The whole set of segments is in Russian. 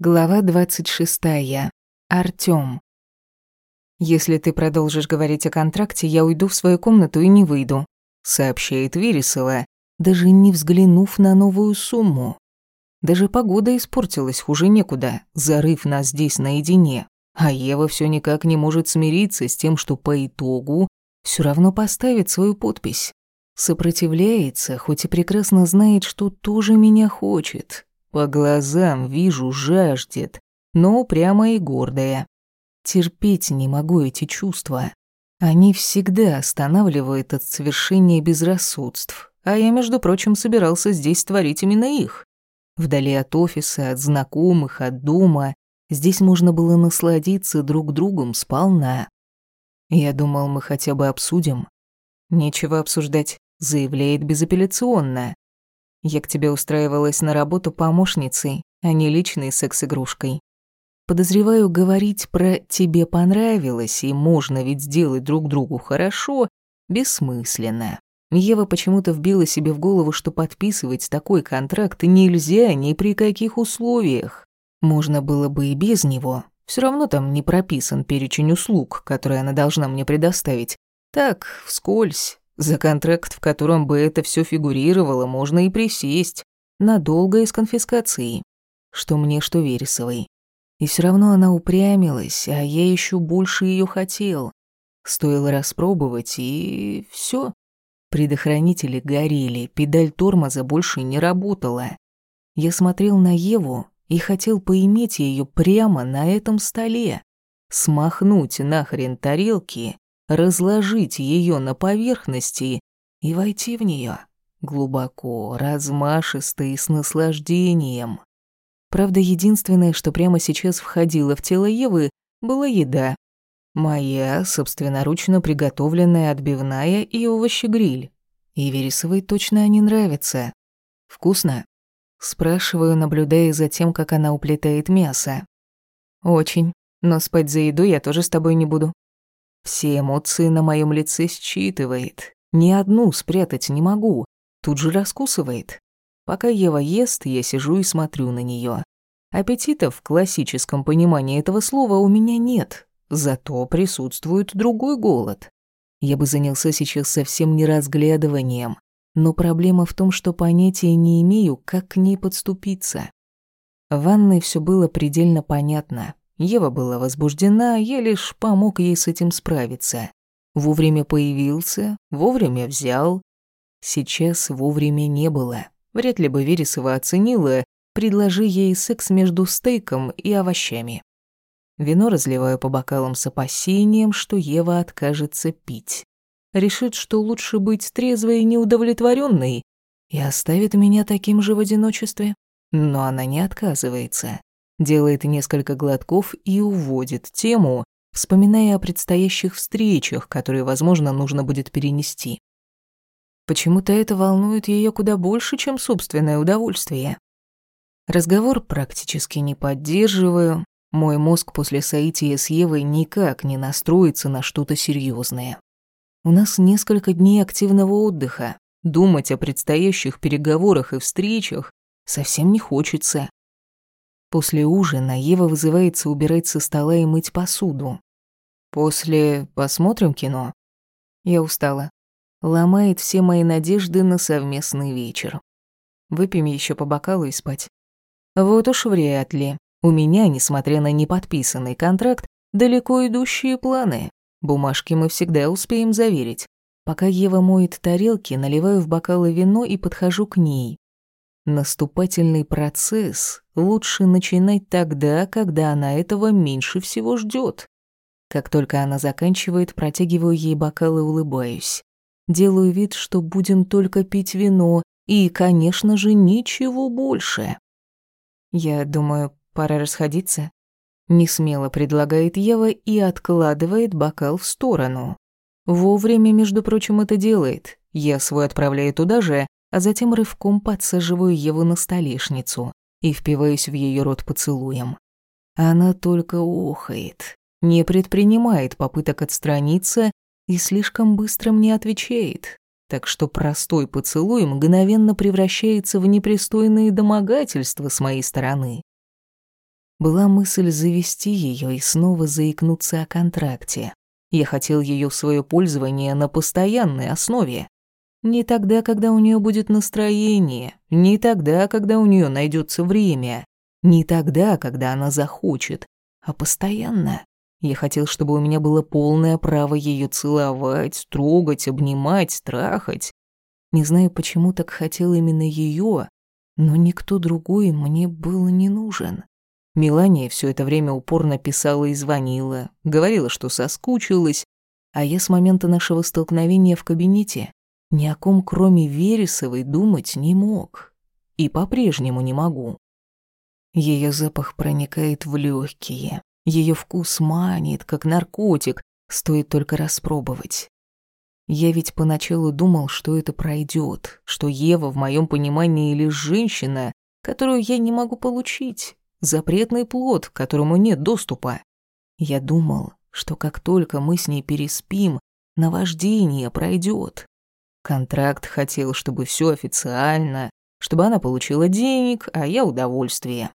Глава 26. Артём. «Если ты продолжишь говорить о контракте, я уйду в свою комнату и не выйду», сообщает Вересова, даже не взглянув на новую сумму. Даже погода испортилась, хуже некуда, зарыв нас здесь наедине. А Ева все никак не может смириться с тем, что по итогу все равно поставит свою подпись. Сопротивляется, хоть и прекрасно знает, что тоже меня хочет, по глазам вижу, жаждет, но упрямая и гордая. Терпеть не могу эти чувства. Они всегда останавливают от совершения безрассудств, а я, между прочим, собирался здесь творить именно их. Вдали от офиса, от знакомых, от дома. Здесь можно было насладиться друг другом сполна. Я думал, мы хотя бы обсудим. Нечего обсуждать, заявляет безапелляционно. Я к тебе устраивалась на работу помощницей, а не личной секс-игрушкой. Подозреваю, говорить про «тебе понравилось» и «можно ведь сделать друг другу хорошо» бессмысленно. Ева почему-то вбила себе в голову, что подписывать такой контракт нельзя ни при каких условиях. Можно было бы и без него. Все равно там не прописан перечень услуг, которые она должна мне предоставить. Так, вскользь, за контракт, в котором бы это все фигурировало, можно и присесть. Надолго из конфискации. Что мне, что Вересовой. И все равно она упрямилась, а я еще больше ее хотел. Стоило распробовать, и все. Предохранители горели, педаль тормоза больше не работала. Я смотрел на Еву и хотел поиметь ее прямо на этом столе. Смахнуть нахрен тарелки разложить ее на поверхности и войти в нее глубоко, размашисто и с наслаждением. Правда, единственное, что прямо сейчас входило в тело Евы, была еда. Моя собственноручно приготовленная отбивная и овощегриль. И Вересовой точно они нравятся. Вкусно? Спрашиваю, наблюдая за тем, как она уплетает мясо. Очень. Но спать за еду я тоже с тобой не буду. Все эмоции на моем лице считывает. Ни одну спрятать не могу. Тут же раскусывает. Пока Ева ест, я сижу и смотрю на нее. Аппетита в классическом понимании этого слова у меня нет. Зато присутствует другой голод. Я бы занялся сейчас совсем не разглядыванием. Но проблема в том, что понятия не имею, как к ней подступиться. В ванной все было предельно понятно. Ева была возбуждена, я лишь помог ей с этим справиться. Вовремя появился, вовремя взял. Сейчас вовремя не было. Вряд ли бы Вересова оценила, предложи ей секс между стейком и овощами. Вино разливаю по бокалам с опасением, что Ева откажется пить. Решит, что лучше быть трезвой и неудовлетворенной и оставит меня таким же в одиночестве. Но она не отказывается делает несколько глотков и уводит тему, вспоминая о предстоящих встречах, которые, возможно, нужно будет перенести. Почему-то это волнует ее куда больше, чем собственное удовольствие. Разговор практически не поддерживаю. Мой мозг после соития с Евой никак не настроится на что-то серьезное. У нас несколько дней активного отдыха. Думать о предстоящих переговорах и встречах совсем не хочется. После ужина Ева вызывается убирать со стола и мыть посуду. После посмотрим кино. Я устала. Ломает все мои надежды на совместный вечер. Выпьем еще по бокалу и спать. Вот уж вряд ли. У меня, несмотря на неподписанный контракт, далеко идущие планы. Бумажки мы всегда успеем заверить. Пока Ева моет тарелки, наливаю в бокалы вино и подхожу к ней. Наступательный процесс лучше начинать тогда, когда она этого меньше всего ждет. Как только она заканчивает, протягиваю ей бокал и улыбаюсь. Делаю вид, что будем только пить вино, и, конечно же, ничего больше. Я думаю, пора расходиться. Несмело предлагает Ева и откладывает бокал в сторону. Вовремя, между прочим, это делает. Я свой отправляю туда же, а затем рывком подсаживаю Еву на столешницу и впиваюсь в ее рот поцелуем. Она только охает, не предпринимает попыток отстраниться и слишком быстро мне отвечает, так что простой поцелуй мгновенно превращается в непристойные домогательства с моей стороны. Была мысль завести ее и снова заикнуться о контракте. Я хотел ее в свое пользование на постоянной основе. Не тогда, когда у нее будет настроение, не тогда, когда у нее найдется время, не тогда, когда она захочет, а постоянно. Я хотел, чтобы у меня было полное право ее целовать, трогать, обнимать, трахать. Не знаю, почему так хотел именно ее, но никто другой мне был не нужен. Мелания все это время упорно писала и звонила, говорила, что соскучилась, а я с момента нашего столкновения в кабинете ни о ком, кроме Вересовой, думать не мог. И по-прежнему не могу. Ее запах проникает в легкие, ее вкус манит, как наркотик, стоит только распробовать. Я ведь поначалу думал, что это пройдет, что Ева в моем понимании лишь женщина, которую я не могу получить, запретный плод, к которому нет доступа. Я думал, что как только мы с ней переспим, наваждение пройдет. Контракт хотел, чтобы все официально, чтобы она получила денег, а я удовольствие.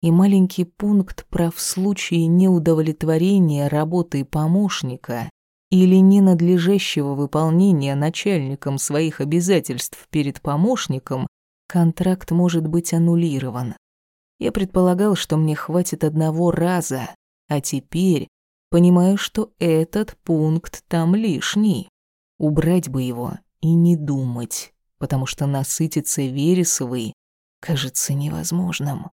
И маленький пункт про в случае неудовлетворения работы помощника или ненадлежащего выполнения начальником своих обязательств перед помощником, контракт может быть аннулирован. Я предполагал, что мне хватит одного раза, а теперь понимаю, что этот пункт там лишний. Убрать бы его и не думать, потому что насытиться Вересовой кажется невозможным.